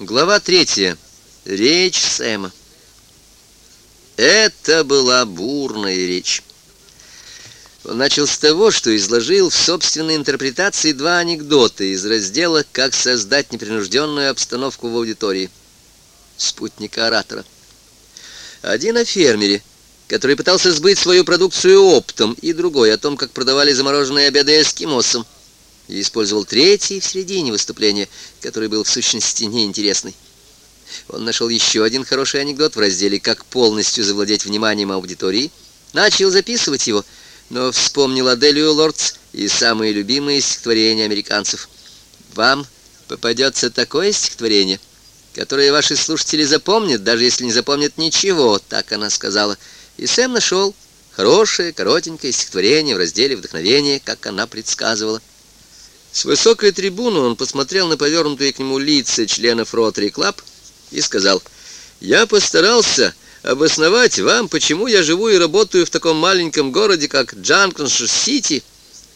Глава третья. Речь Сэма. Это была бурная речь. Он начал с того, что изложил в собственной интерпретации два анекдота из раздела «Как создать непринужденную обстановку в аудитории» спутника оратора. Один о фермере, который пытался сбыть свою продукцию оптом, и другой о том, как продавали замороженные обеды эскимосам и использовал третий в середине выступления, который был в сущности неинтересный. Он нашел еще один хороший анекдот в разделе «Как полностью завладеть вниманием аудитории», начал записывать его, но вспомнил Аделию Лордс и самые любимые стихотворения американцев. «Вам попадется такое стихотворение, которое ваши слушатели запомнят, даже если не запомнят ничего», — так она сказала. И Сэм нашел хорошее, коротенькое стихотворение в разделе «Вдохновение», как она предсказывала. С высокой трибуны он посмотрел на повернутые к нему лица членов Ротary Club и сказал, «Я постарался обосновать вам, почему я живу и работаю в таком маленьком городе, как Джанконшир-Сити,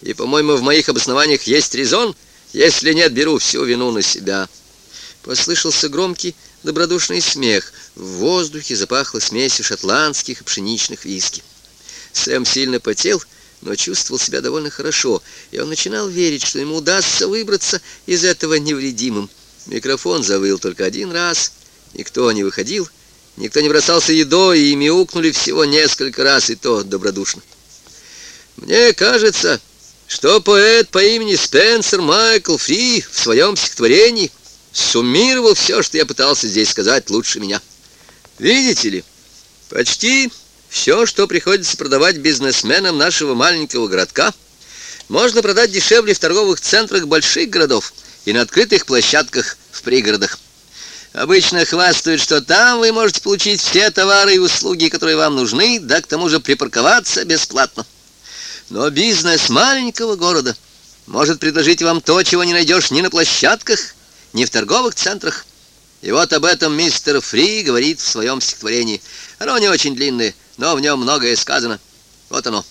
и, по-моему, в моих обоснованиях есть резон, если нет, беру всю вину на себя». Послышался громкий добродушный смех. В воздухе запахло смесью шотландских и пшеничных виски. Сэм сильно потел но чувствовал себя довольно хорошо, и он начинал верить, что ему удастся выбраться из этого невредимым. Микрофон завыл только один раз, никто не выходил, никто не бросался едой, и мяукнули всего несколько раз, и то добродушно. «Мне кажется, что поэт по имени Спенсер Майкл Фри в своем стихотворении суммировал все, что я пытался здесь сказать лучше меня. Видите ли, почти все, что приходится продавать бизнесменам нашего маленького городка, можно продать дешевле в торговых центрах больших городов и на открытых площадках в пригородах. Обычно хвастают, что там вы можете получить все товары и услуги, которые вам нужны, да к тому же припарковаться бесплатно. Но бизнес маленького города может предложить вам то, чего не найдешь ни на площадках, ни в торговых центрах. И вот об этом мистер Фри говорит в своем стихотворении. Оно не очень длинное, но в нем многое сказано. Вот оно.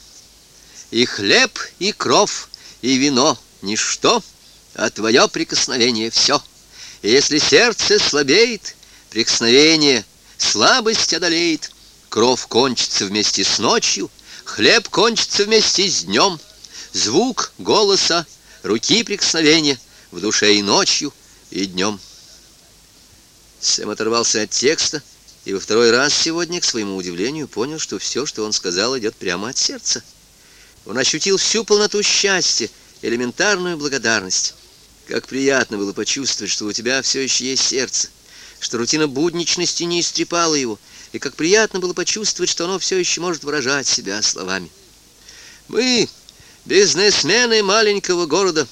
И хлеб, и кров, и вино — ничто, а твое прикосновение — все. И если сердце слабеет, прикосновение слабость одолеет, кров кончится вместе с ночью, хлеб кончится вместе с днем, звук голоса, руки прикосновения в душе и ночью, и днем. Сэм оторвался от текста, и во второй раз сегодня, к своему удивлению, понял, что все, что он сказал, идет прямо от сердца. Он ощутил всю полноту счастья, элементарную благодарность. Как приятно было почувствовать, что у тебя все еще есть сердце, что рутина будничности не истрепала его, и как приятно было почувствовать, что оно все еще может выражать себя словами. Мы, бизнесмены маленького города,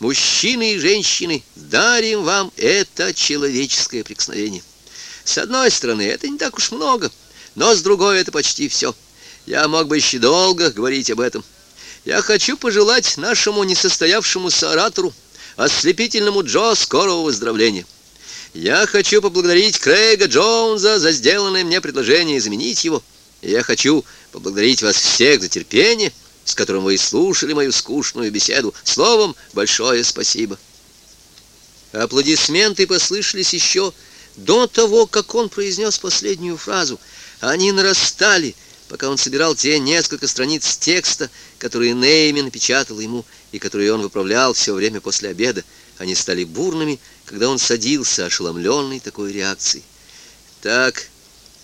мужчины и женщины, дарим вам это человеческое прикосновение. С одной стороны, это не так уж много, но с другой это почти все. Я мог бы еще долго говорить об этом. Я хочу пожелать нашему несостоявшемуся оратору, ослепительному Джо, скорого выздоровления. Я хочу поблагодарить Крейга Джонса за сделанное мне предложение заменить его. Я хочу поблагодарить вас всех за терпение, с которым вы слушали мою скучную беседу. Словом, большое спасибо. Аплодисменты послышались еще до того, как он произнес последнюю фразу, они нарастали, пока он собирал те несколько страниц текста, которые Нейми напечатал ему и которые он выправлял все время после обеда. Они стали бурными, когда он садился, ошеломленный такой реакцией. «Так,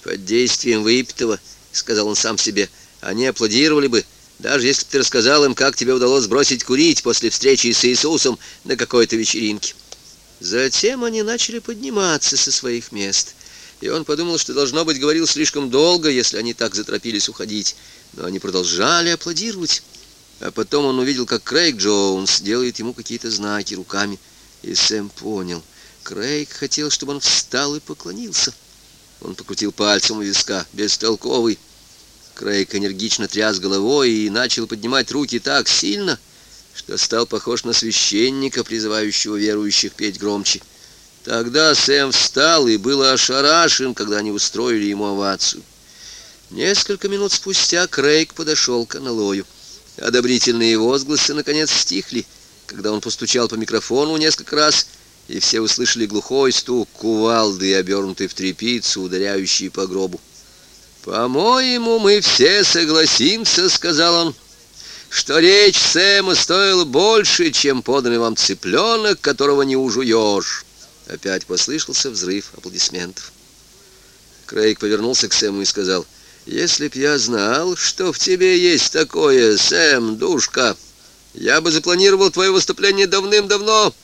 под действием выпитого, — сказал он сам себе, — они аплодировали бы, даже если бы ты рассказал им, как тебе удалось бросить курить после встречи с Иисусом на какой-то вечеринке». Затем они начали подниматься со своих мест, и он подумал, что, должно быть, говорил слишком долго, если они так заторопились уходить. Но они продолжали аплодировать. А потом он увидел, как Крейг Джонс делает ему какие-то знаки руками. И Сэм понял. Крейг хотел, чтобы он встал и поклонился. Он покрутил пальцем у виска, бестолковый. Крейг энергично тряс головой и начал поднимать руки так сильно, что стал похож на священника, призывающего верующих петь громче. Тогда Сэм встал и был ошарашен, когда они устроили ему овацию. Несколько минут спустя Крейг подошел к аналою. Одобрительные возгласы наконец стихли, когда он постучал по микрофону несколько раз и все услышали глухой стук кувалды, обернутой в тряпицу, ударяющей по гробу. «По-моему, мы все согласимся», — сказал он, — «что речь Сэма стоила больше, чем поданный вам цыпленок, которого не ужуешь». Опять послышался взрыв аплодисментов. Крейг повернулся к Сэму и сказал, «Если б я знал, что в тебе есть такое, Сэм, душка, я бы запланировал твое выступление давным-давно».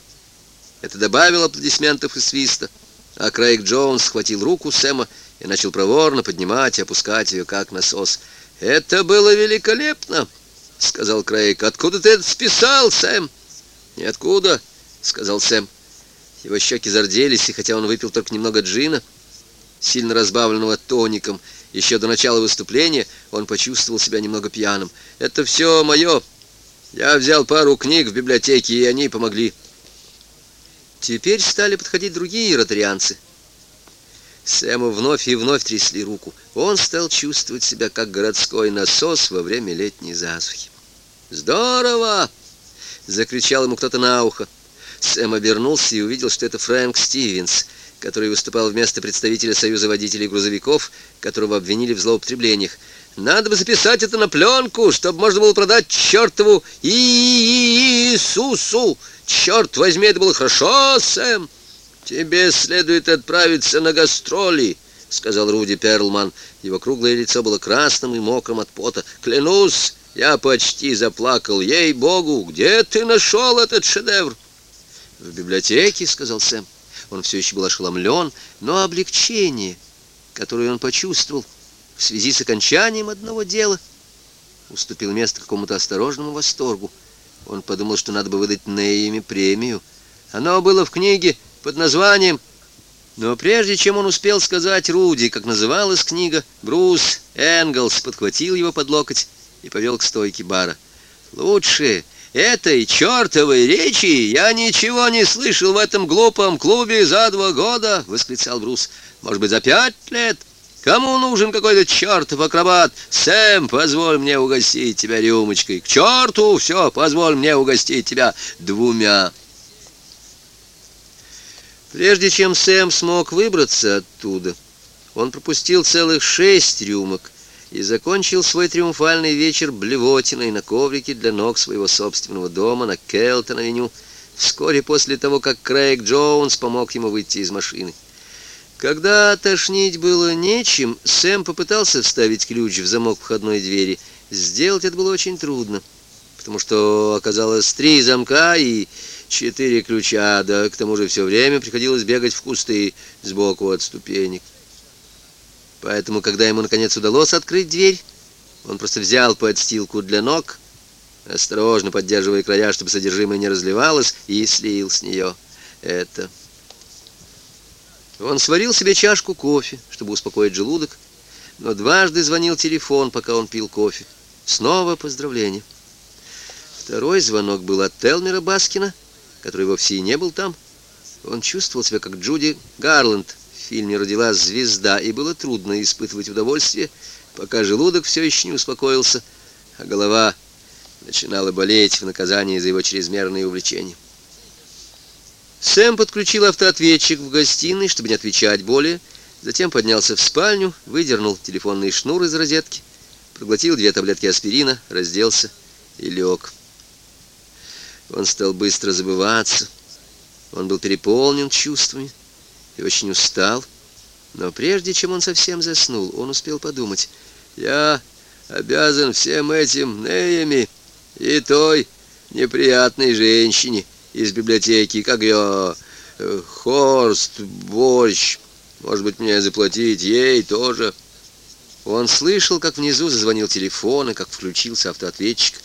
Это добавило аплодисментов и свиста, а Крейг Джонс схватил руку Сэма и начал проворно поднимать и опускать ее, как насос. «Это было великолепно!» — сказал Крейг. «Откуда ты это списал, Сэм?» «Ниоткуда», — сказал Сэм. Его щеки зарделись, и хотя он выпил только немного джина, сильно разбавленного тоником, еще до начала выступления он почувствовал себя немного пьяным. «Это все мое. Я взял пару книг в библиотеке, и они помогли». Теперь стали подходить другие ротарианцы — Сэму вновь и вновь трясли руку. Он стал чувствовать себя как городской насос во время летней засухи. «Здорово!» — закричал ему кто-то на ухо. Сэм обернулся и увидел, что это Фрэнк Стивенс, который выступал вместо представителя Союза водителей грузовиков, которого обвинили в злоупотреблениях. «Надо бы записать это на пленку, чтобы можно было продать чертову Иисусу! Черт возьми, это было хорошо, Сэм!» «Тебе следует отправиться на гастроли», — сказал Руди Перлман. Его круглое лицо было красным и мокрым от пота. «Клянусь, я почти заплакал. Ей-богу, где ты нашел этот шедевр?» «В библиотеке», — сказал Сэм. Он все еще был ошеломлен, но облегчение, которое он почувствовал в связи с окончанием одного дела, уступил место какому-то осторожному восторгу. Он подумал, что надо бы выдать Нейме премию. Оно было в книге под названием... Но прежде чем он успел сказать Руди, как называлась книга, Брус Энглс подхватил его под локоть и повел к стойке бара. «Лучше этой чертовой речи я ничего не слышал в этом глупом клубе за два года!» — восклицал Брус. «Может быть, за пять лет? Кому нужен какой-то чертов акробат? Сэм, позволь мне угостить тебя рюмочкой. К черту все, позволь мне угостить тебя двумя». Прежде чем Сэм смог выбраться оттуда, он пропустил целых шесть рюмок и закончил свой триумфальный вечер блевотиной на коврике для ног своего собственного дома на Келтон-авеню, вскоре после того, как Крейг Джонс помог ему выйти из машины. Когда тошнить было нечем, Сэм попытался вставить ключ в замок входной двери. Сделать это было очень трудно, потому что оказалось три замка, и четыре ключа, да к тому же все время приходилось бегать в кусты сбоку от ступенек. Поэтому, когда ему наконец удалось открыть дверь, он просто взял подстилку для ног, осторожно поддерживая края, чтобы содержимое не разливалось, и слил с нее это. Он сварил себе чашку кофе, чтобы успокоить желудок, но дважды звонил телефон, пока он пил кофе. Снова поздравление. Второй звонок был от Телмера Баскина, который вовсе и не был там. Он чувствовал себя как Джуди Гарланд в фильме «Родилась звезда», и было трудно испытывать удовольствие, пока желудок все еще не успокоился, а голова начинала болеть в наказании за его чрезмерные увлечения. Сэм подключил автоответчик в гостиной, чтобы не отвечать более, затем поднялся в спальню, выдернул телефонный шнур из розетки, проглотил две таблетки аспирина, разделся и лег. Он стал быстро забываться. Он был переполнен чувствами и очень устал. Но прежде чем он совсем заснул, он успел подумать. «Я обязан всем этим Неями и той неприятной женщине из библиотеки, как ее э, Хорст, Борщ. Может быть, мне заплатить ей тоже?» Он слышал, как внизу зазвонил телефон и как включился автоответчик.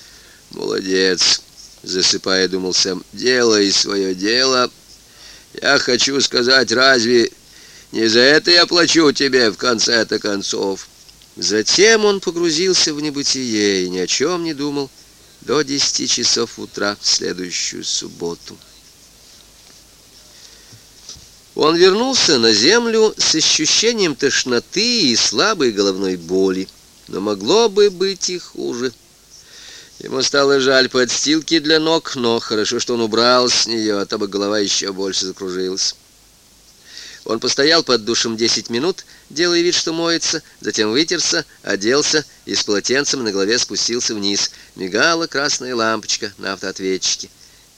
«Молодец!» Засыпая, думал Сэм, делай свое дело. Я хочу сказать, разве не за это я плачу тебе в конце-то концов? Затем он погрузился в небытие и ни о чем не думал до десяти часов утра в следующую субботу. Он вернулся на землю с ощущением тошноты и слабой головной боли, но могло бы быть и хуже. Ему стало жаль подстилки для ног, но хорошо, что он убрал с нее, а то бы голова еще больше закружилась. Он постоял под душем 10 минут, делая вид, что моется, затем вытерся, оделся и с полотенцем на голове спустился вниз. Мигала красная лампочка на автоответчике.